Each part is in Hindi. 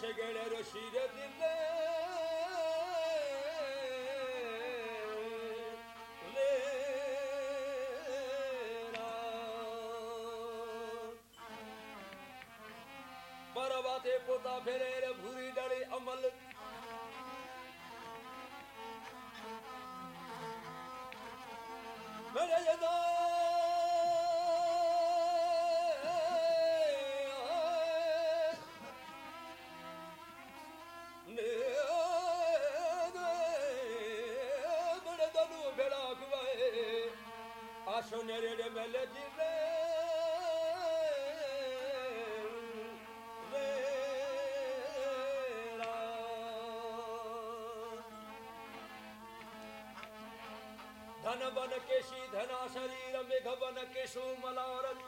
şegeler şiret बरबाते पोता फेरे रे भूरी डड़ी अमल मेरे जदा धन बन केशी धना शरीर मेघ बन केशु मलारत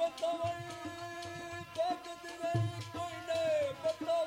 बतवई ताकत नहीं कोई ने बतवई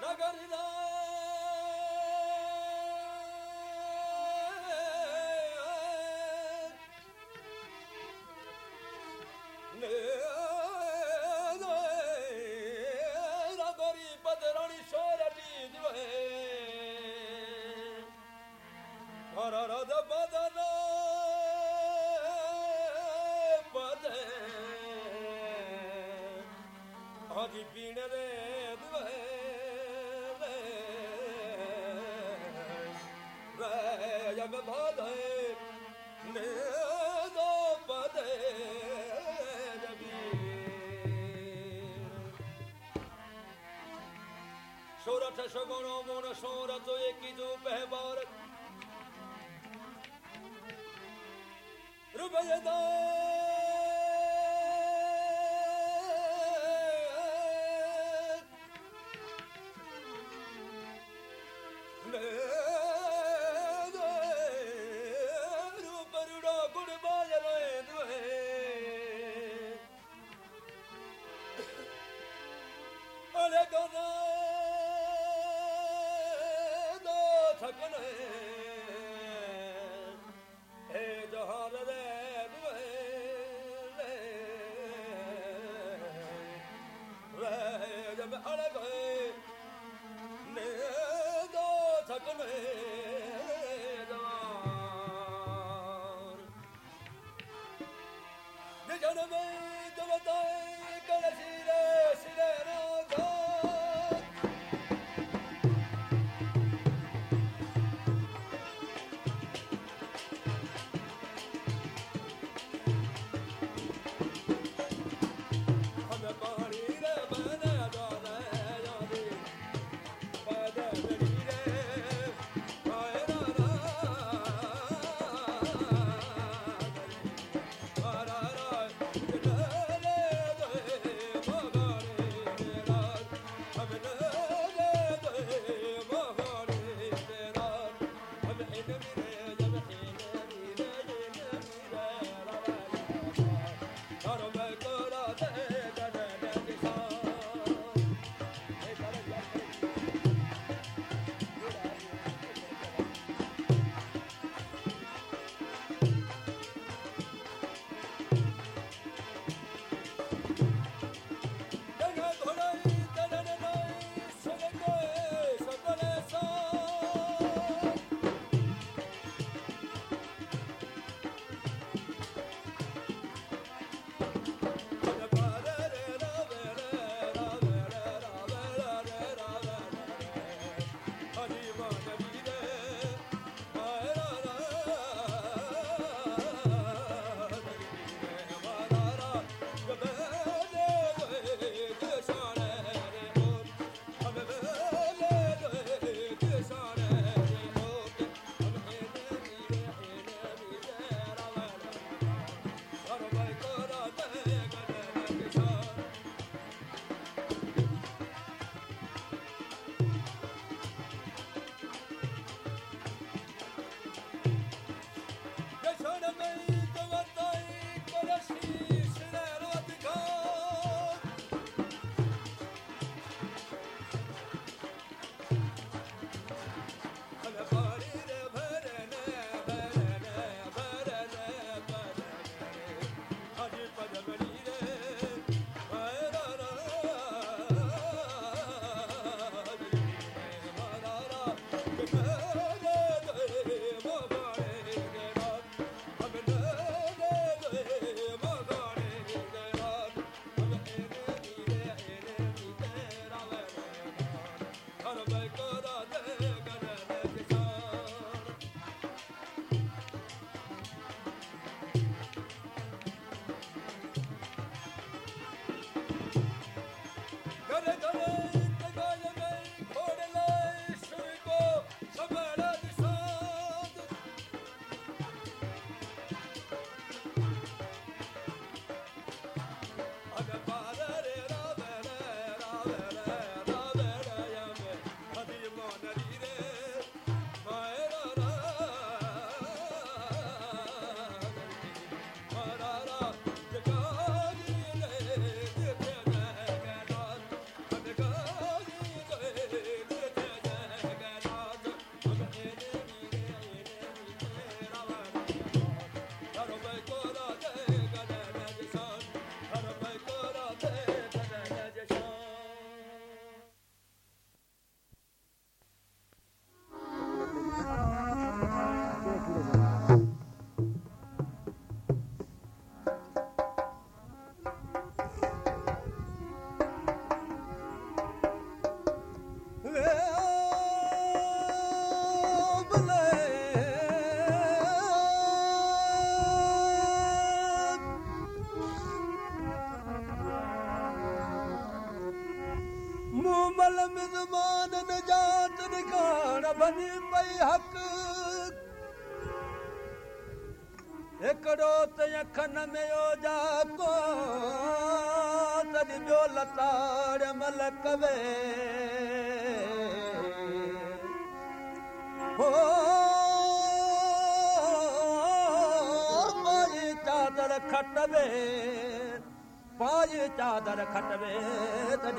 Nigari horas estoy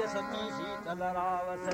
तॾहिं सची शीतल रावस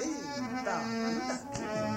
哎，等等，等等。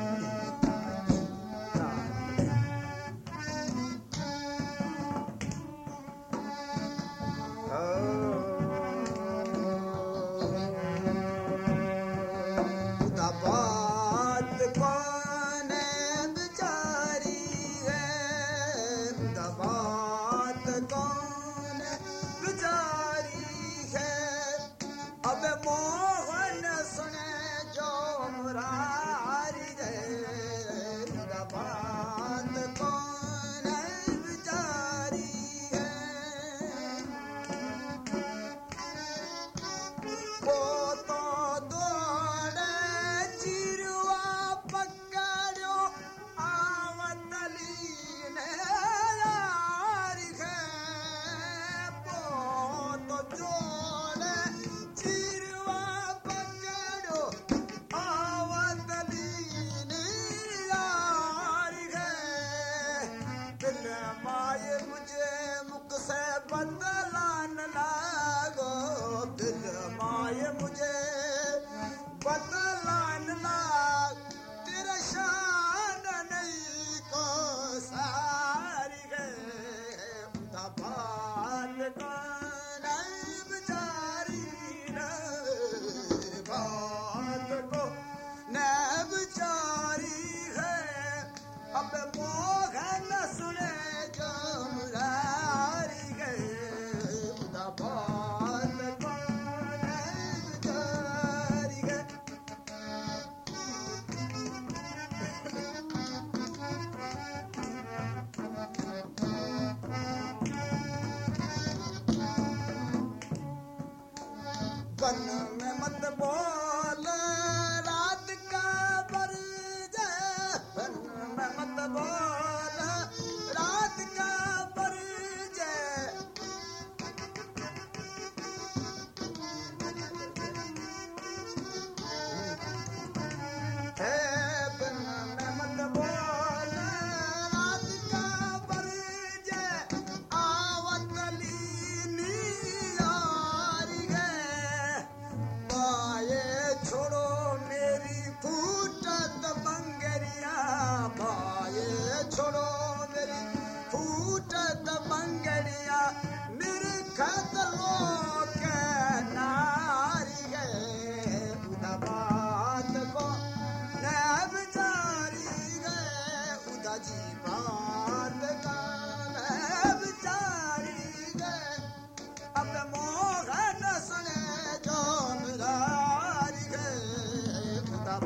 Abemor.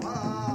Bye.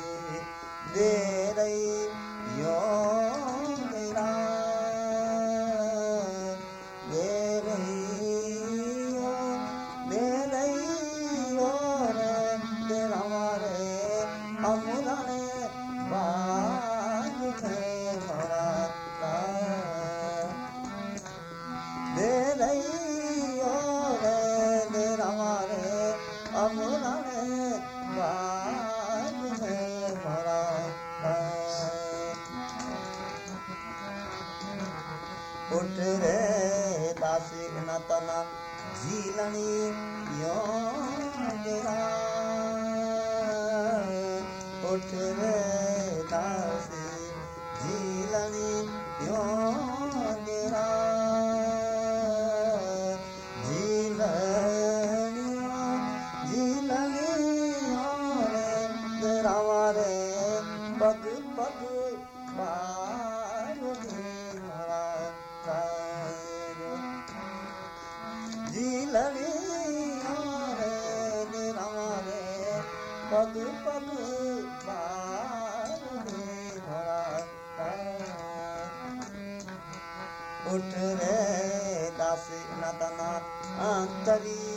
उठ रे दासी अंतरी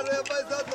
Valeu, paizada!